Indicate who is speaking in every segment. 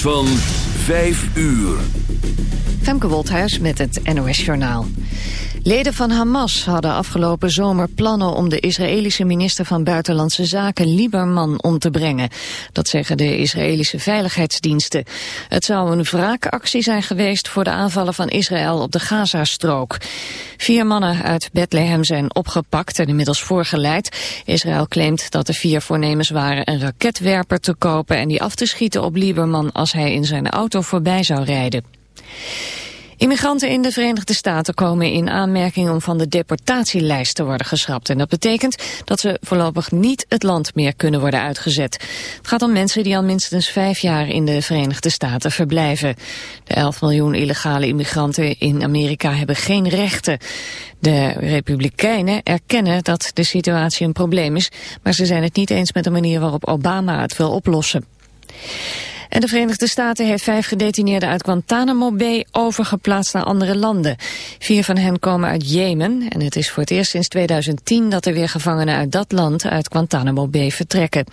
Speaker 1: van 5 uur.
Speaker 2: Femke Wolthuis met het NOS Journaal. Leden van Hamas hadden afgelopen zomer plannen om de Israëlische minister van Buitenlandse Zaken Lieberman om te brengen. Dat zeggen de Israëlische veiligheidsdiensten. Het zou een wraakactie zijn geweest voor de aanvallen van Israël op de Gazastrook. Vier mannen uit Bethlehem zijn opgepakt en inmiddels voorgeleid. Israël claimt dat de vier voornemens waren een raketwerper te kopen en die af te schieten op Lieberman als hij in zijn auto voorbij zou rijden. Immigranten in de Verenigde Staten komen in aanmerking om van de deportatielijst te worden geschrapt. En dat betekent dat ze voorlopig niet het land meer kunnen worden uitgezet. Het gaat om mensen die al minstens vijf jaar in de Verenigde Staten verblijven. De 11 miljoen illegale immigranten in Amerika hebben geen rechten. De Republikeinen erkennen dat de situatie een probleem is, maar ze zijn het niet eens met de manier waarop Obama het wil oplossen. En de Verenigde Staten heeft vijf gedetineerden uit Guantanamo Bay overgeplaatst naar andere landen. Vier van hen komen uit Jemen en het is voor het eerst sinds 2010 dat er weer gevangenen uit dat land uit Guantanamo Bay vertrekken.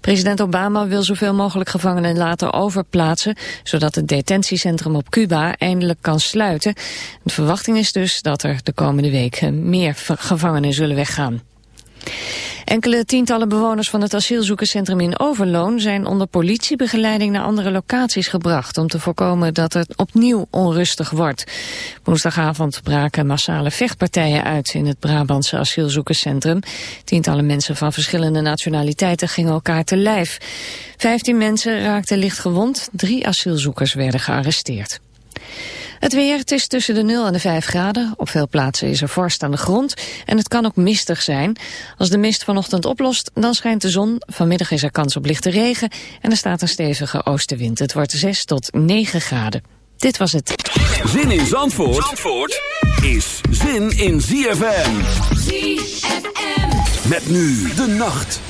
Speaker 2: President Obama wil zoveel mogelijk gevangenen laten overplaatsen, zodat het detentiecentrum op Cuba eindelijk kan sluiten. De verwachting is dus dat er de komende weken meer gevangenen zullen weggaan. Enkele tientallen bewoners van het asielzoekerscentrum in Overloon zijn onder politiebegeleiding naar andere locaties gebracht om te voorkomen dat het opnieuw onrustig wordt. Woensdagavond braken massale vechtpartijen uit in het Brabantse asielzoekerscentrum. Tientallen mensen van verschillende nationaliteiten gingen elkaar te lijf. Vijftien mensen raakten licht gewond, drie asielzoekers werden gearresteerd. Het weer, het is tussen de 0 en de 5 graden. Op veel plaatsen is er vorst aan de grond en het kan ook mistig zijn. Als de mist vanochtend oplost, dan schijnt de zon. Vanmiddag is er kans op lichte regen en er staat een stevige oostenwind. Het wordt 6 tot 9 graden. Dit was het.
Speaker 1: Zin in Zandvoort, Zandvoort is zin in ZFM. ZFM. Met nu de nacht.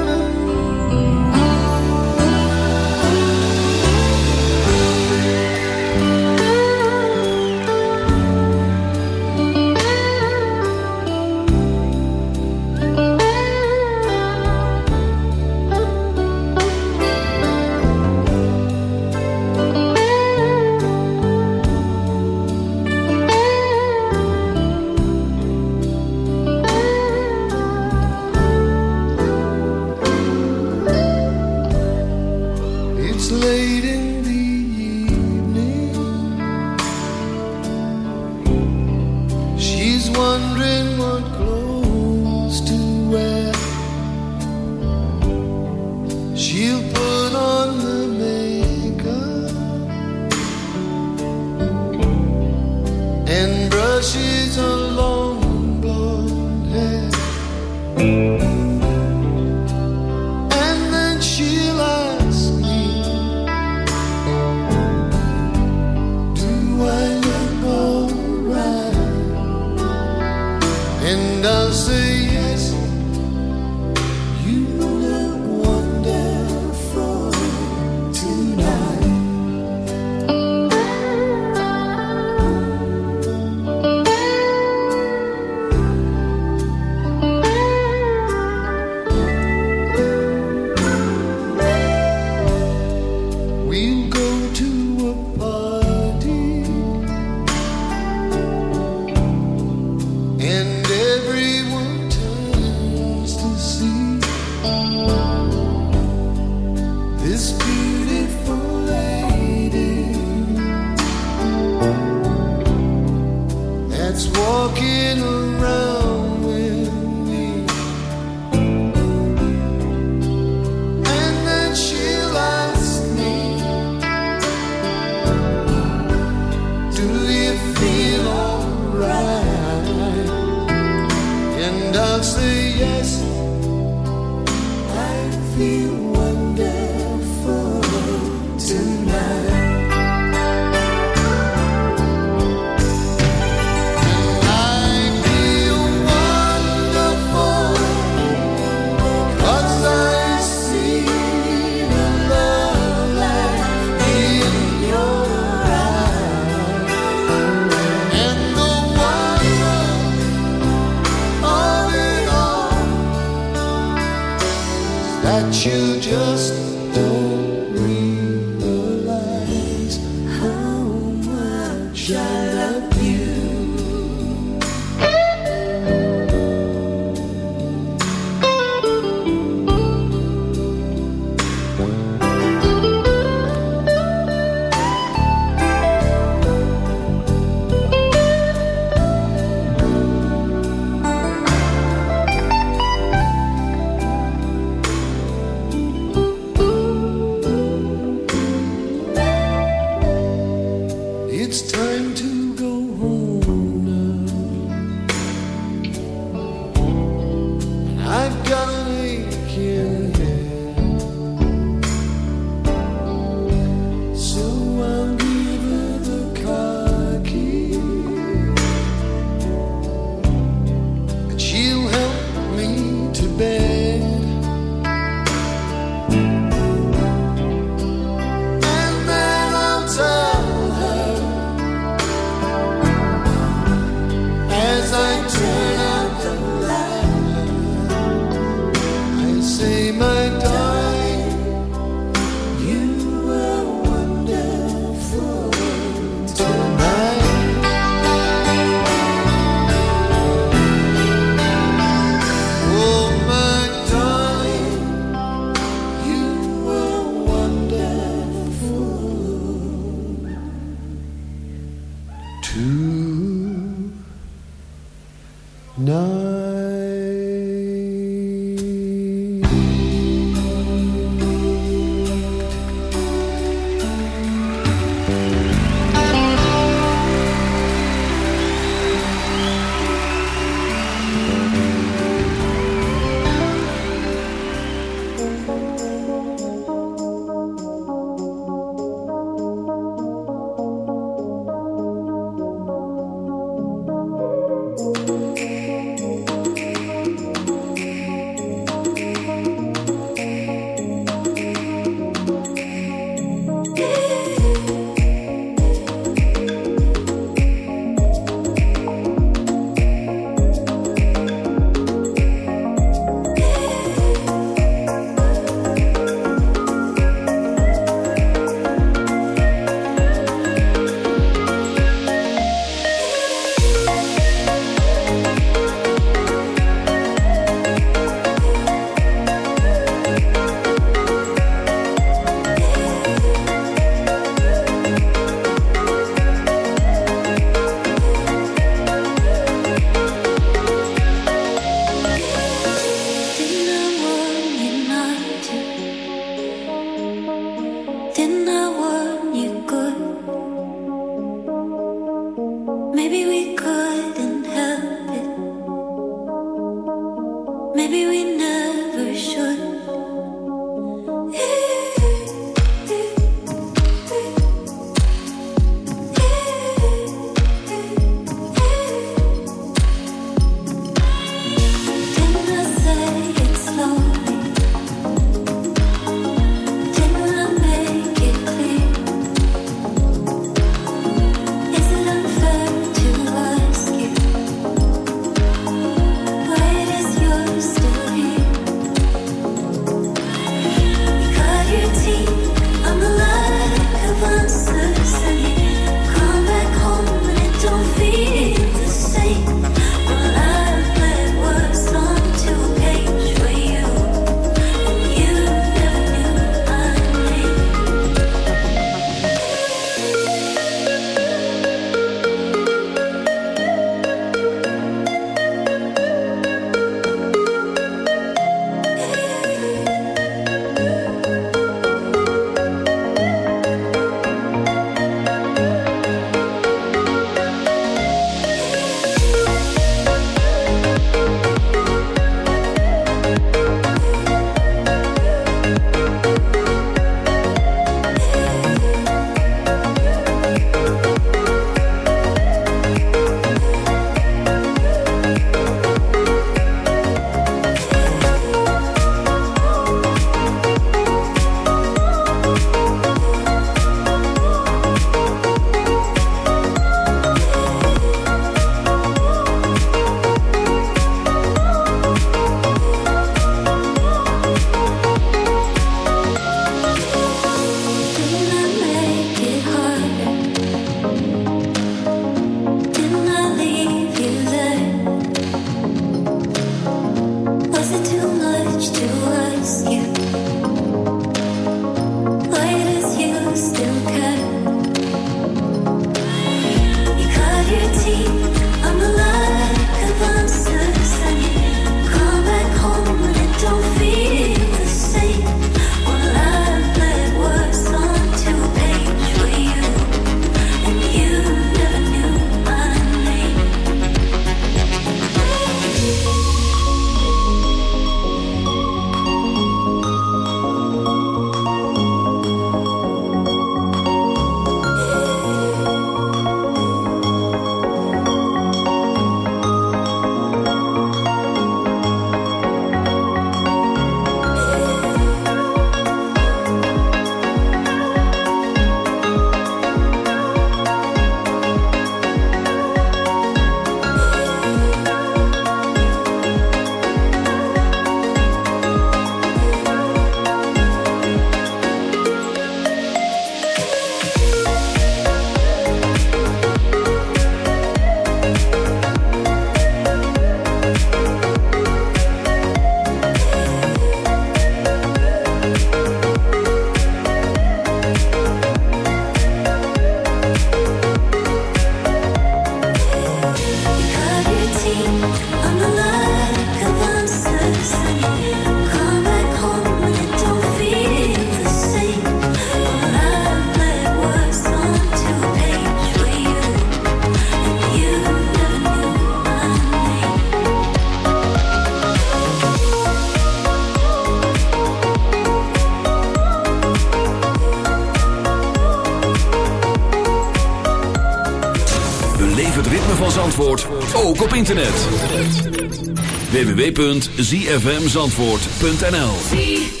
Speaker 3: www.zfmzandvoort.nl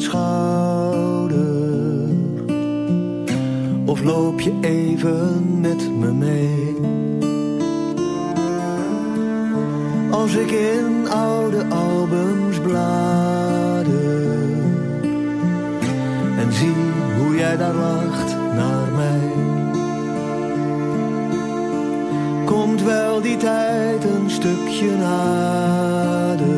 Speaker 4: schouder? Of loop je even met me mee? Als ik in oude albums blader En zie hoe jij daar lacht naar mij Komt wel die tijd een stukje nader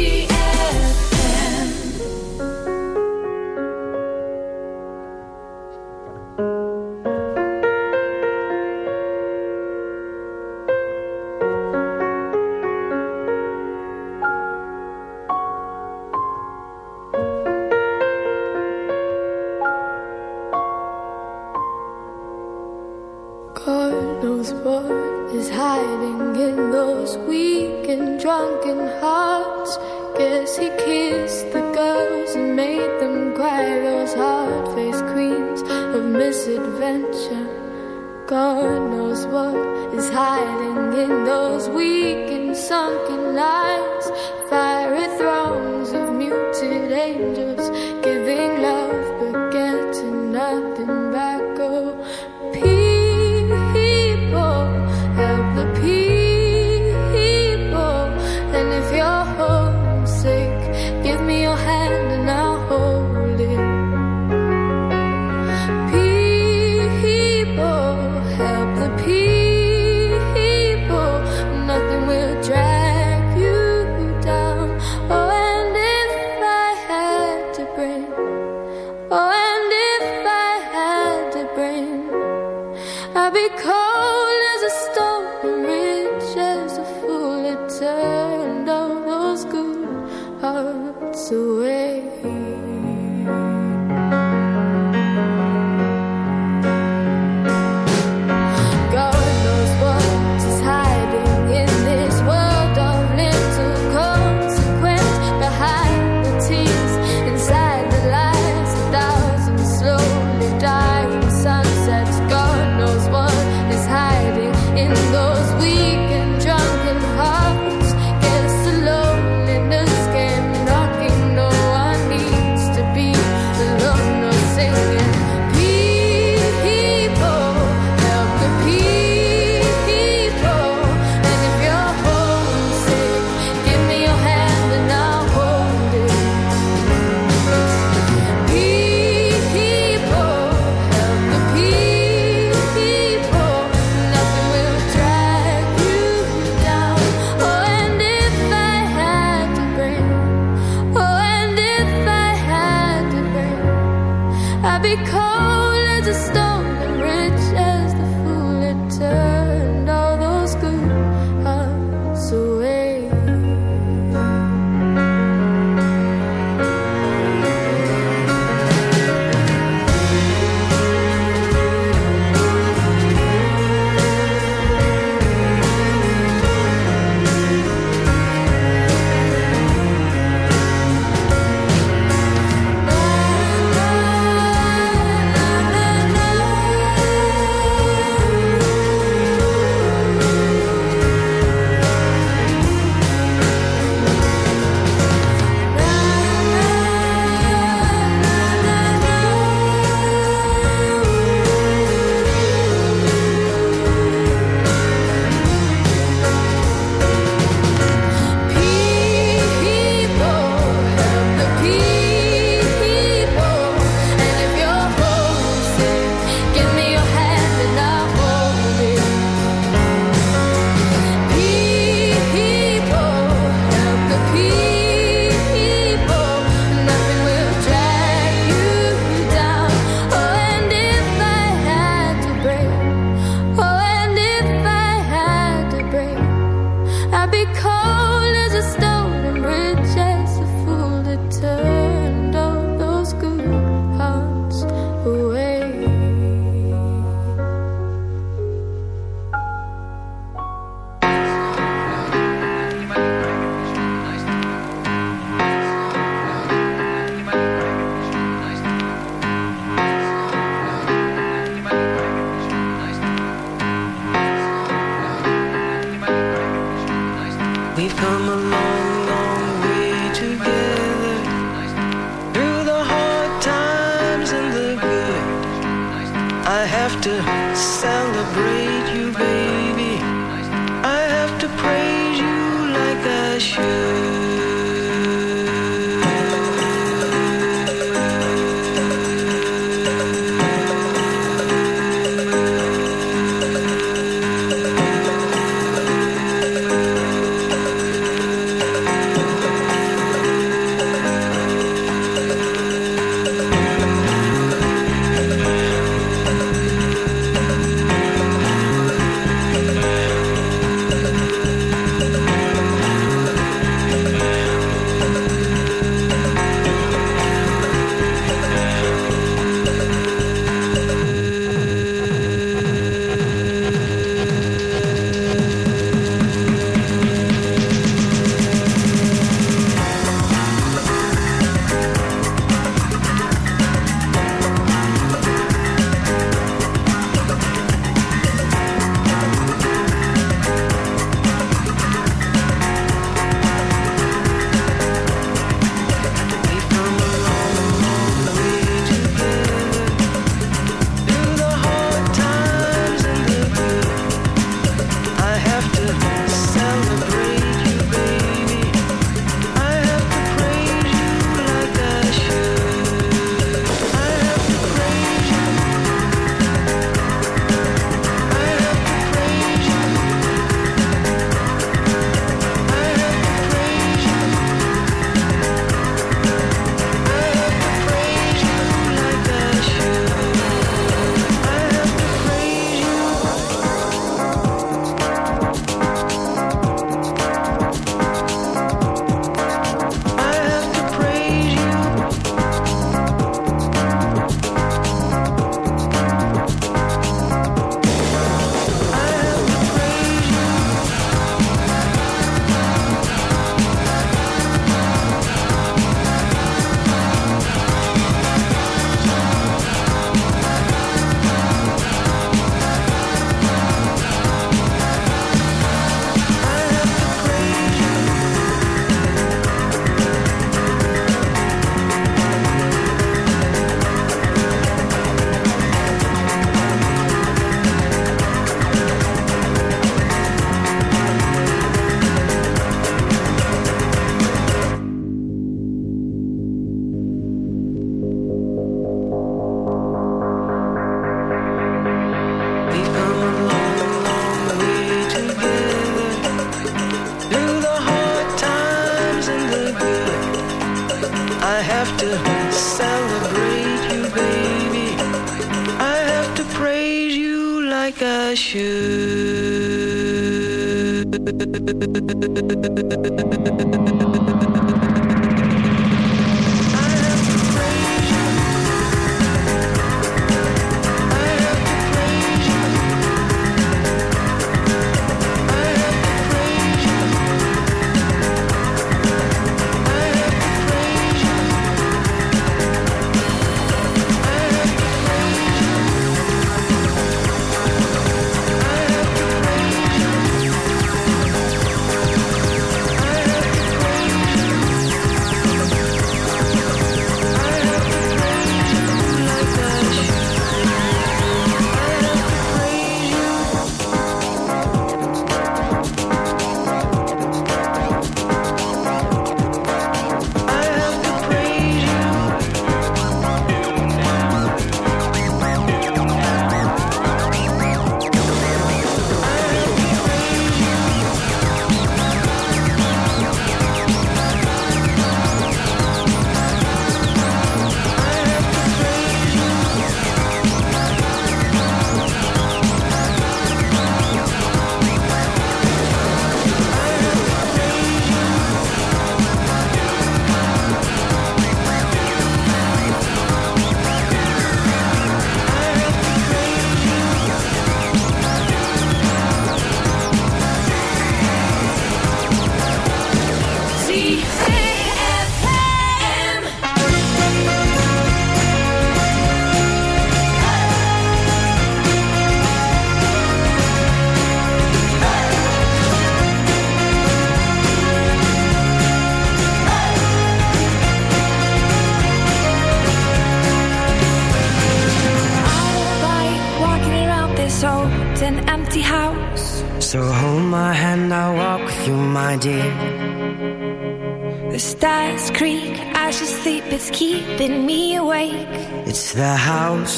Speaker 5: you.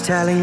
Speaker 6: telling